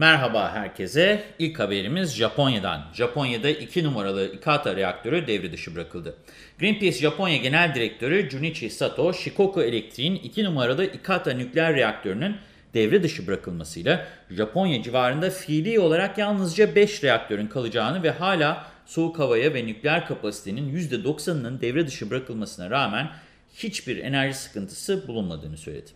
Merhaba herkese. İlk haberimiz Japonya'dan. Japonya'da 2 numaralı Ikata reaktörü devre dışı bırakıldı. Greenpeace Japonya Genel Direktörü Junichi Sato, Shikoku Elektriğin 2 numaralı Ikata nükleer reaktörünün devre dışı bırakılmasıyla Japonya civarında fiili olarak yalnızca 5 reaktörün kalacağını ve hala soğuk havaya ve nükleer kapasitenin %90'ının devre dışı bırakılmasına rağmen hiçbir enerji sıkıntısı bulunmadığını söyledi.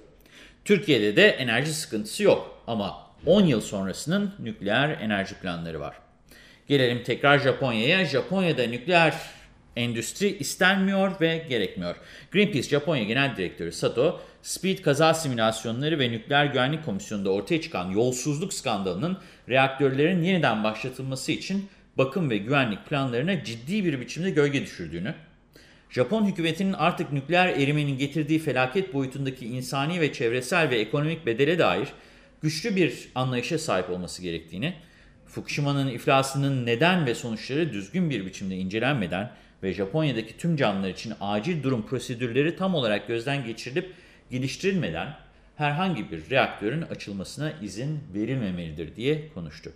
Türkiye'de de enerji sıkıntısı yok ama 10 yıl sonrasının nükleer enerji planları var. Gelelim tekrar Japonya'ya. Japonya'da nükleer endüstri istenmiyor ve gerekmiyor. Greenpeace Japonya Genel Direktörü Sato, Speed kaza simülasyonları ve Nükleer Güvenlik Komisyonu'nda ortaya çıkan yolsuzluk skandalının reaktörlerin yeniden başlatılması için bakım ve güvenlik planlarına ciddi bir biçimde gölge düşürdüğünü, Japon hükümetinin artık nükleer erimenin getirdiği felaket boyutundaki insani ve çevresel ve ekonomik bedele dair güçlü bir anlayışa sahip olması gerektiğini, Fukushima'nın iflasının neden ve sonuçları düzgün bir biçimde incelenmeden ve Japonya'daki tüm canlılar için acil durum prosedürleri tam olarak gözden geçirilip geliştirilmeden herhangi bir reaktörün açılmasına izin verilmemelidir diye konuştu.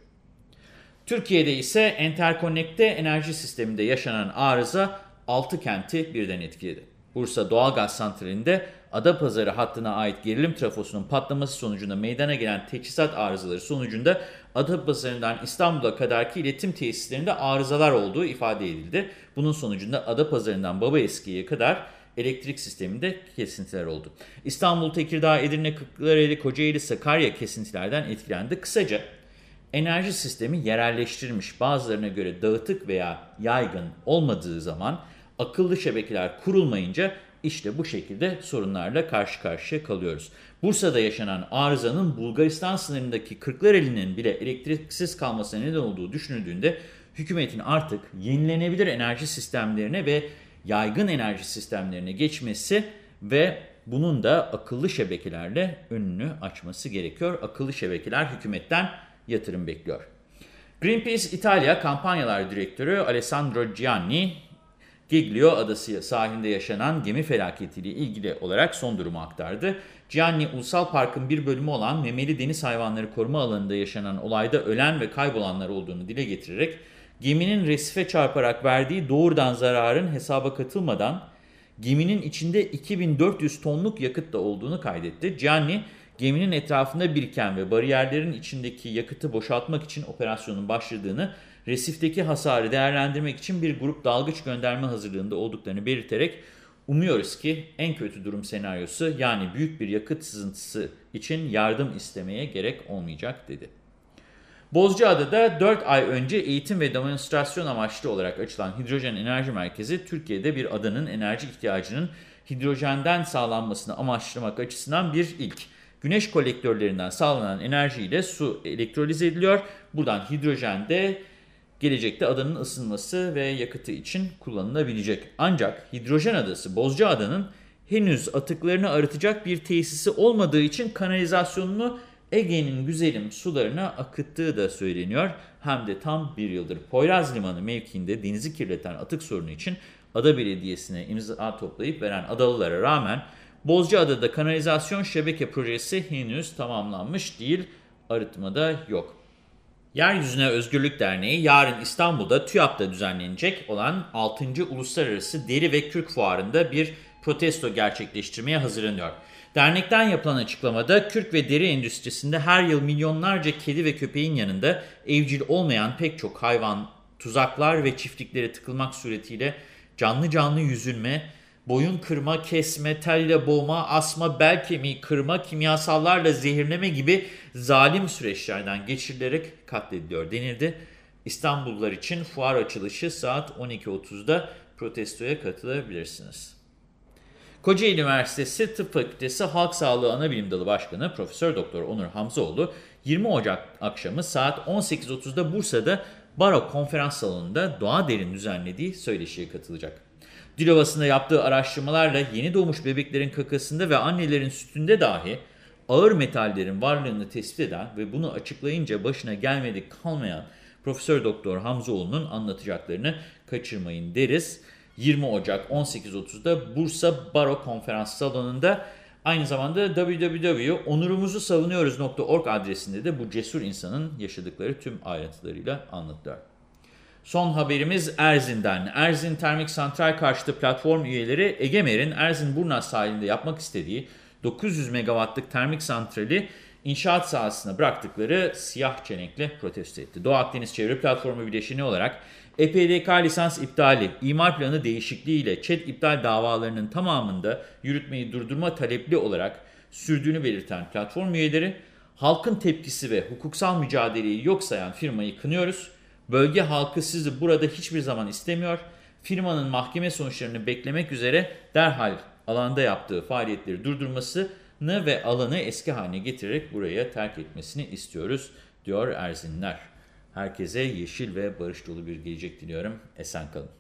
Türkiye'de ise enterkonnekte enerji sisteminde yaşanan arıza 6 kenti birden etkiledi. Bursa Doğalgaz Santrali'nde Adapazarı hattına ait gerilim trafosunun patlaması sonucunda meydana gelen teçhizat arızaları sonucunda Adapazarı'ndan İstanbul'a kadarki iletim tesislerinde arızalar olduğu ifade edildi. Bunun sonucunda Adapazarı'ndan Babaeski'ye kadar elektrik sisteminde kesintiler oldu. İstanbul, Tekirdağ, Edirne, Kırklareli, Kocaeli, Sakarya kesintilerden etkilendi. Kısaca enerji sistemi yerelleştirilmiş bazılarına göre dağıtık veya yaygın olmadığı zaman akıllı şebekeler kurulmayınca işte bu şekilde sorunlarla karşı karşıya kalıyoruz. Bursa'da yaşanan arızanın Bulgaristan sınırındaki Kırklareli'nin bile elektriksiz kalmasına neden olduğu düşünüldüğünde hükümetin artık yenilenebilir enerji sistemlerine ve yaygın enerji sistemlerine geçmesi ve bunun da akıllı şebekelerle önünü açması gerekiyor. Akıllı şebekeler hükümetten yatırım bekliyor. Greenpeace İtalya Kampanyalar Direktörü Alessandro Gianni, Giglio Adası sahilinde yaşanan gemi felaketiyle ilgili olarak son durumu aktardı. Gianni, Ulusal Park'ın bir bölümü olan memeli deniz hayvanları koruma alanında yaşanan olayda ölen ve kaybolanlar olduğunu dile getirerek, geminin resife çarparak verdiği doğrudan zararın hesaba katılmadan geminin içinde 2400 tonluk yakıt da olduğunu kaydetti. Gianni, geminin etrafında biriken ve bariyerlerin içindeki yakıtı boşaltmak için operasyonun başladığını, resifteki hasarı değerlendirmek için bir grup dalgıç gönderme hazırlığında olduklarını belirterek, umuyoruz ki en kötü durum senaryosu yani büyük bir yakıt sızıntısı için yardım istemeye gerek olmayacak dedi. Bozcaada'da 4 ay önce eğitim ve demonstrasyon amaçlı olarak açılan hidrojen enerji merkezi, Türkiye'de bir adanın enerji ihtiyacının hidrojenden sağlanmasını amaçlamak açısından bir ilk. Güneş kolektörlerinden sağlanan enerjiyle su elektrolize ediliyor. Buradan hidrojen de gelecekte adanın ısınması ve yakıtı için kullanılabilecek. Ancak hidrojen adası Bozcaada'nın henüz atıklarını arıtacak bir tesisi olmadığı için kanalizasyonunu Ege'nin güzelim sularına akıttığı da söyleniyor. Hem de tam bir yıldır Poyraz Limanı mevkiinde denizi kirleten atık sorunu için Ada Belediyesi'ne imza toplayıp veren adalılara rağmen Bozcaada'da kanalizasyon şebeke projesi henüz tamamlanmış değil, arıtmada yok. Yeryüzüne Özgürlük Derneği yarın İstanbul'da TÜYAP'ta düzenlenecek olan 6. Uluslararası Deri ve Kürk Fuarı'nda bir protesto gerçekleştirmeye hazırlanıyor. Dernekten yapılan açıklamada kürk ve deri endüstrisinde her yıl milyonlarca kedi ve köpeğin yanında evcil olmayan pek çok hayvan, tuzaklar ve çiftliklere tıkılmak suretiyle canlı canlı yüzülme, boyun kırma, kesme, telle boğma, asma, bel kemiği kırma, kimyasallarla zehirleme gibi zalim süreçlerden geçirilerek katlediliyor denildi. İstanbullular için fuar açılışı saat 12.30'da protestoya katılabilirsiniz. Kocaeli Üniversitesi Tıp Fakültesi Halk Sağlığı Anabilim Dalı Başkanı Profesör Doktor Onur Hamzaoğlu 20 Ocak akşamı saat 18.30'da Bursa'da Baro Konferans Salonu'nda Doğa Derin düzenlediği söyleşiye katılacak. Dilovası'nda yaptığı araştırmalarla yeni doğmuş bebeklerin kakasında ve annelerin sütünde dahi ağır metallerin varlığını tespit eden ve bunu açıklayınca başına gelmedik kalmayan Profesör Doktor Hamzoğlu'nun anlatacaklarını kaçırmayın deriz. 20 Ocak 18.30'da Bursa Baro Konferans Salonu'nda Aynı zamanda www.onurumuzusavunuyoruz.org adresinde de bu cesur insanın yaşadıkları tüm ayrıntılarıyla anlatılıyor. Son haberimiz Erzin'den. Erzin Termik Santral karşıtı platform üyeleri Egemer'in Erzin-Burnaz sahilinde yapmak istediği 900 megawattlık termik santrali inşaat sahasına bıraktıkları siyah çenekle protesto etti. Doğu Akdeniz Çevre Platformu bileşeni olarak EPDK lisans iptali, imar planı değişikliğiyle ÇED iptal davalarının tamamında yürütmeyi durdurma talepli olarak sürdüğünü belirten platform üyeleri, halkın tepkisi ve hukuksal mücadeleyi yok sayan firmayı kınıyoruz. Bölge halkı sizi burada hiçbir zaman istemiyor. Firmanın mahkeme sonuçlarını beklemek üzere derhal alanda yaptığı faaliyetleri durdurmasını ve alanı eski haline getirerek buraya terk etmesini istiyoruz, diyor Erzinler. Herkese yeşil ve barış dolu bir gelecek diliyorum. Esen kalın.